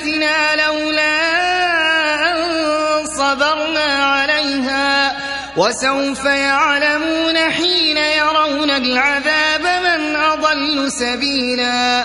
آياتنا لولا أن صبرنا عليها وسوف يعلمون حين يرون العذاب من أضل سبيلا